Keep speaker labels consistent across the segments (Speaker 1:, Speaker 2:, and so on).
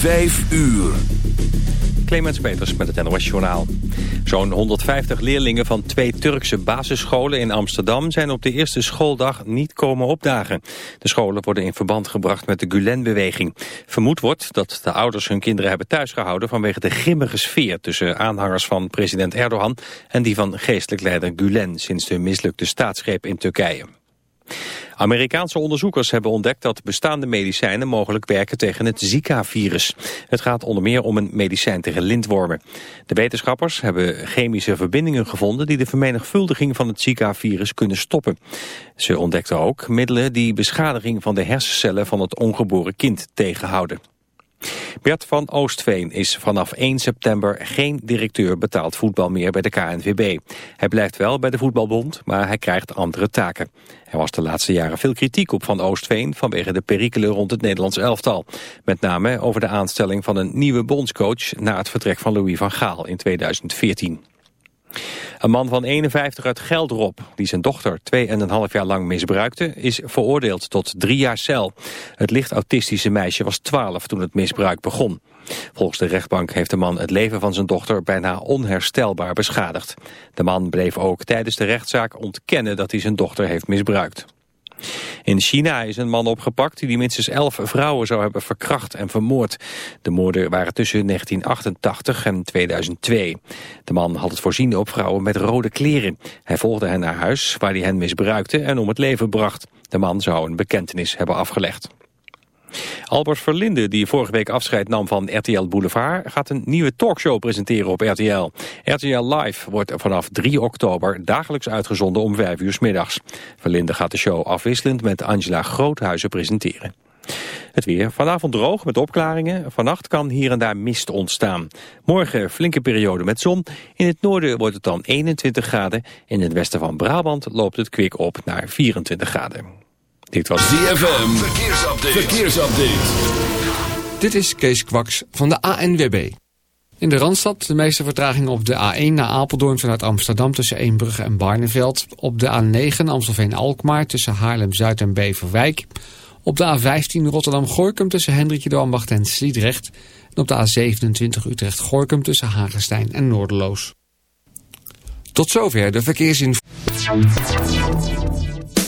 Speaker 1: Vijf uur.
Speaker 2: Clemens Peters met het NOS Journaal. Zo'n 150 leerlingen van twee Turkse basisscholen in Amsterdam... zijn op de eerste schooldag niet komen opdagen. De scholen worden in verband gebracht met de Gulen-beweging. Vermoed wordt dat de ouders hun kinderen hebben thuisgehouden... vanwege de grimmige sfeer tussen aanhangers van president Erdogan... en die van geestelijk leider Gulen sinds de mislukte staatsgreep in Turkije. Amerikaanse onderzoekers hebben ontdekt dat bestaande medicijnen mogelijk werken tegen het Zika-virus. Het gaat onder meer om een medicijn tegen lintwormen. De wetenschappers hebben chemische verbindingen gevonden die de vermenigvuldiging van het Zika-virus kunnen stoppen. Ze ontdekten ook middelen die beschadiging van de hersencellen van het ongeboren kind tegenhouden. Bert van Oostveen is vanaf 1 september geen directeur betaald voetbal meer bij de KNVB. Hij blijft wel bij de voetbalbond, maar hij krijgt andere taken. Er was de laatste jaren veel kritiek op Van Oostveen vanwege de perikelen rond het Nederlands elftal. Met name over de aanstelling van een nieuwe bondscoach na het vertrek van Louis van Gaal in 2014. Een man van 51 uit Geldrop, die zijn dochter 2,5 jaar lang misbruikte, is veroordeeld tot drie jaar cel. Het licht autistische meisje was 12 toen het misbruik begon. Volgens de rechtbank heeft de man het leven van zijn dochter bijna onherstelbaar beschadigd. De man bleef ook tijdens de rechtszaak ontkennen dat hij zijn dochter heeft misbruikt. In China is een man opgepakt die minstens elf vrouwen zou hebben verkracht en vermoord. De moorden waren tussen 1988 en 2002. De man had het voorzien op vrouwen met rode kleren. Hij volgde hen naar huis waar hij hen misbruikte en om het leven bracht. De man zou een bekentenis hebben afgelegd. Albert Verlinde, die vorige week afscheid nam van RTL Boulevard... gaat een nieuwe talkshow presenteren op RTL. RTL Live wordt vanaf 3 oktober dagelijks uitgezonden om 5 uur middags. Verlinde gaat de show afwisselend met Angela Groothuizen presenteren. Het weer. Vanavond droog met opklaringen. Vannacht kan hier en daar mist ontstaan. Morgen flinke periode met zon. In het noorden wordt het dan 21 graden. In het westen van Brabant loopt het kwik op naar 24 graden.
Speaker 1: Dit was ZFM. Verkeersupdate. Verkeersupdate.
Speaker 3: Dit is Kees Kwaks van de ANWB. In de Randstad de meeste vertragingen op de A1 naar Apeldoorn vanuit Amsterdam tussen Eembrugge en Barneveld. Op de A9 Amstelveen-Alkmaar tussen Haarlem-Zuid en Beverwijk. Op de A15 Rotterdam-Gorkum tussen Hendrikje de Ambacht en Sliedrecht. En op de A27 Utrecht-Gorkum tussen Hagestein en Noorderloos. Tot zover de verkeersinformatie.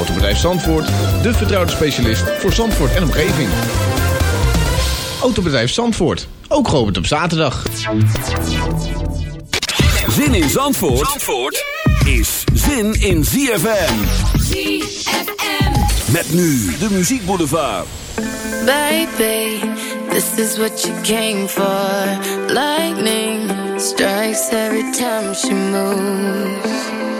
Speaker 4: Autobedrijf Zandvoort, de vertrouwde specialist voor Zandvoort en omgeving. Autobedrijf Zandvoort, ook geopend op zaterdag.
Speaker 1: Zin in Zandvoort, Zandvoort is zin in ZFM.
Speaker 5: ZFM.
Speaker 1: Met nu de muziekboulevard.
Speaker 5: Baby, this is what you came for. Lightning strikes every time she moves.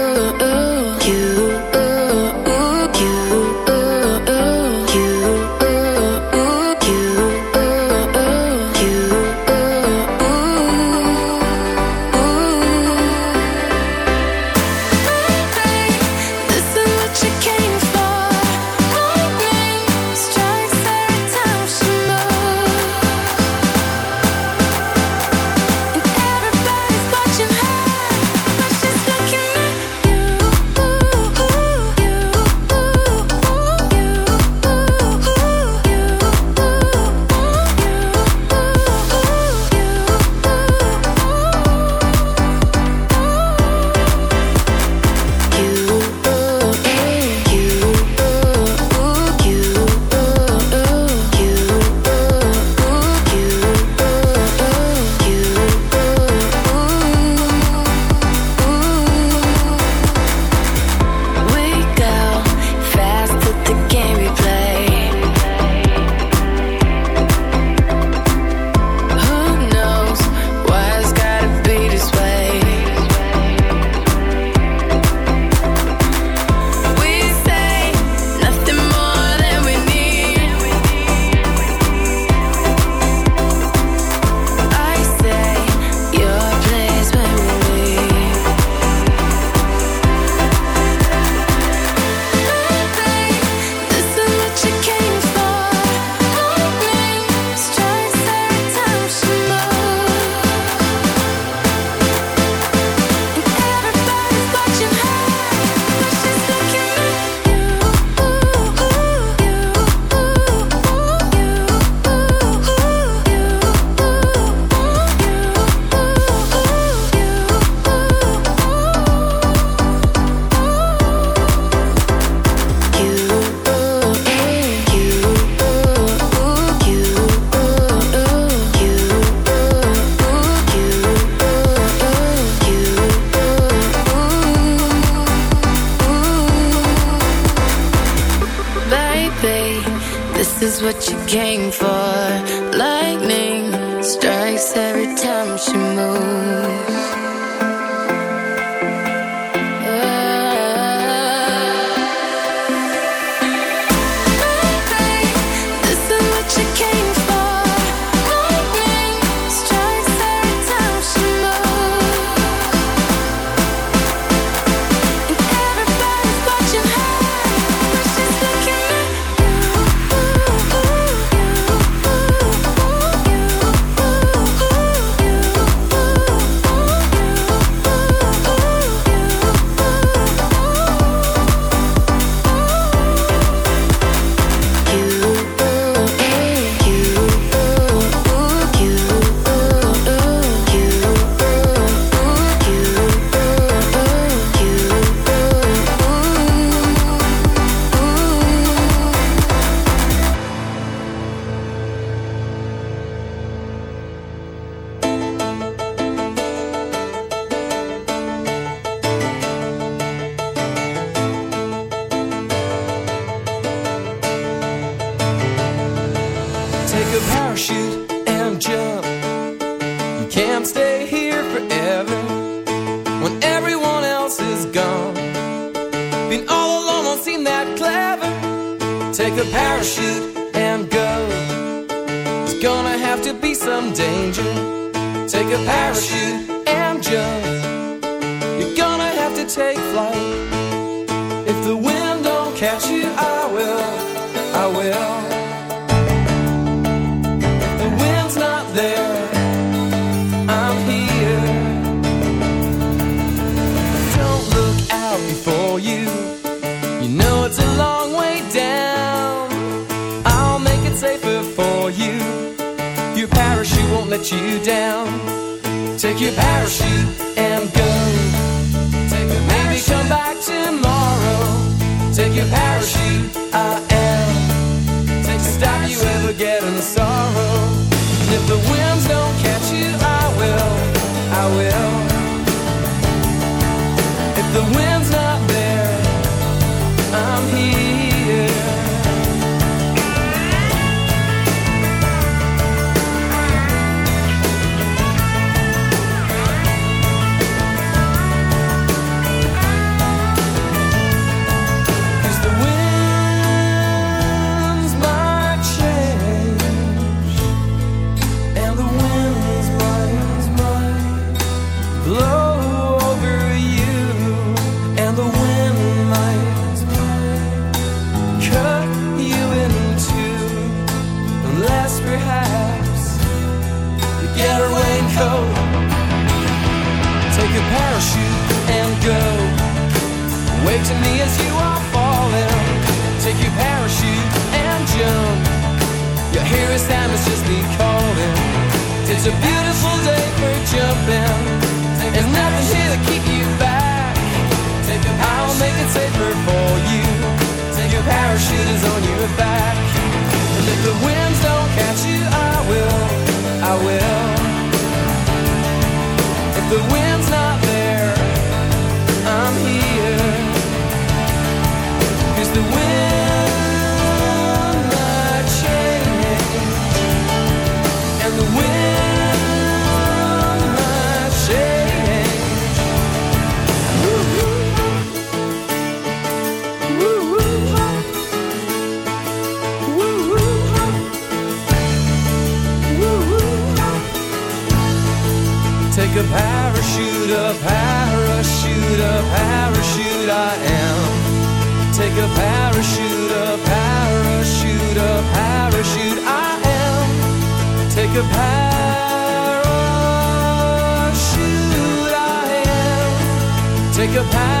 Speaker 6: Take a parachute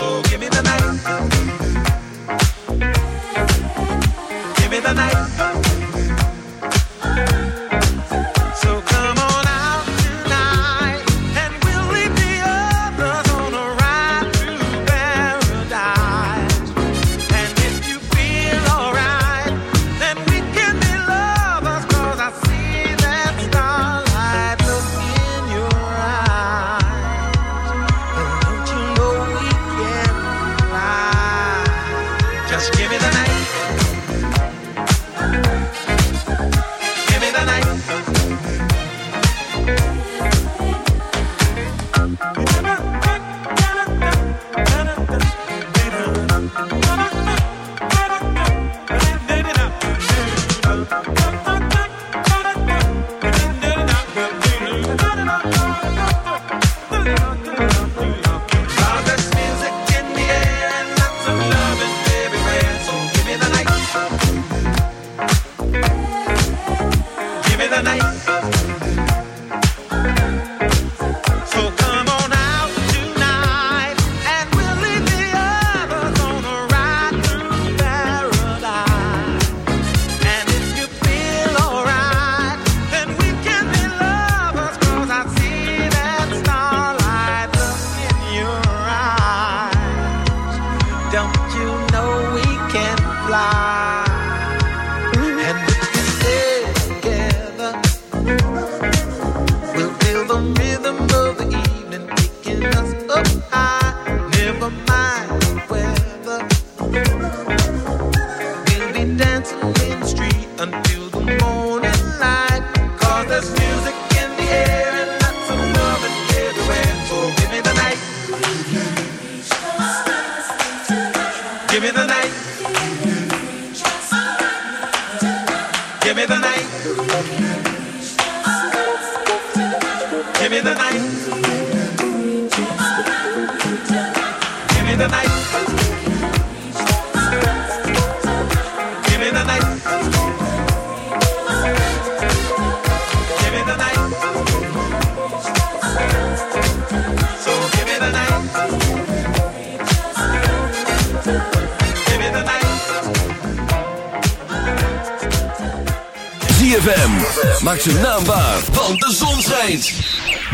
Speaker 7: Oh.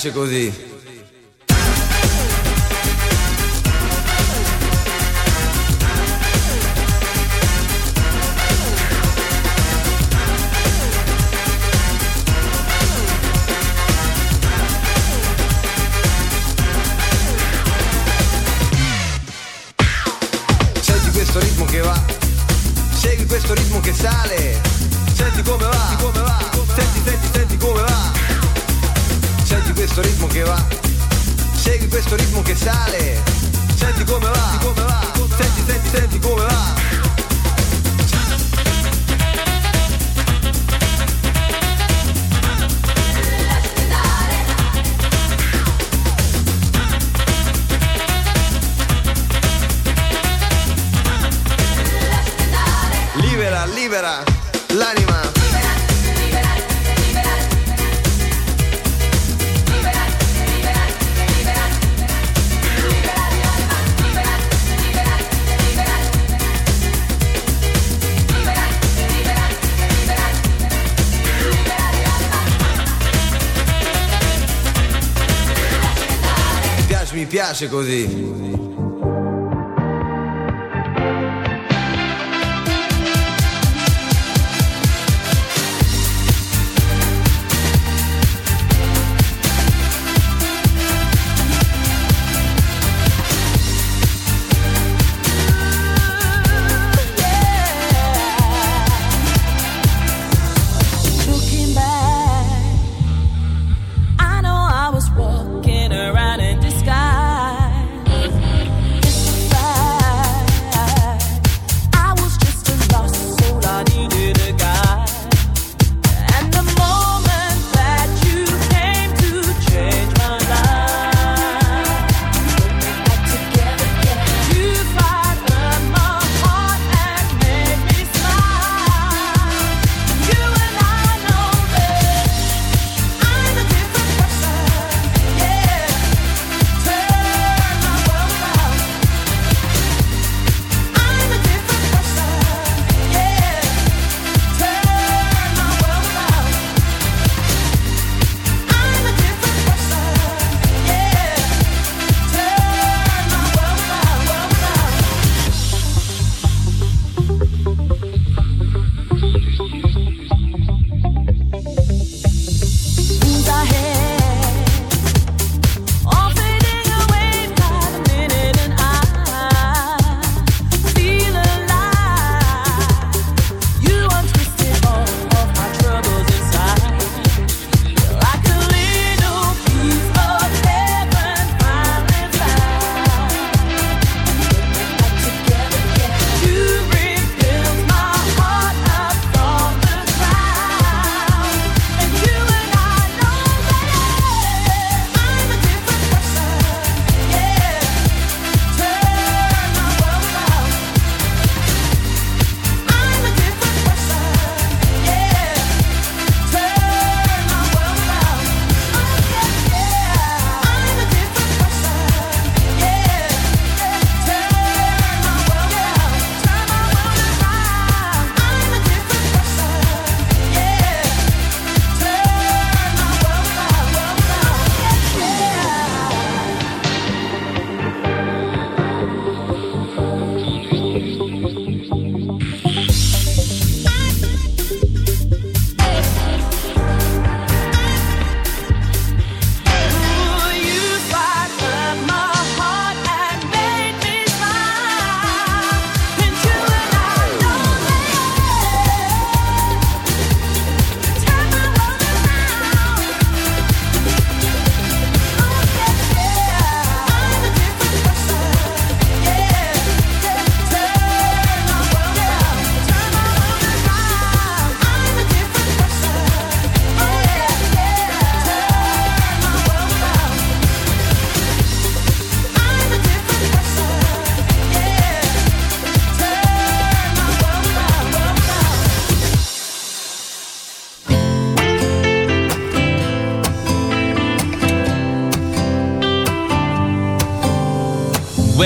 Speaker 8: piace così. piace così.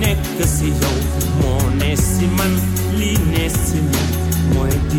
Speaker 6: nek si yo moo si man lii ne si man mooy di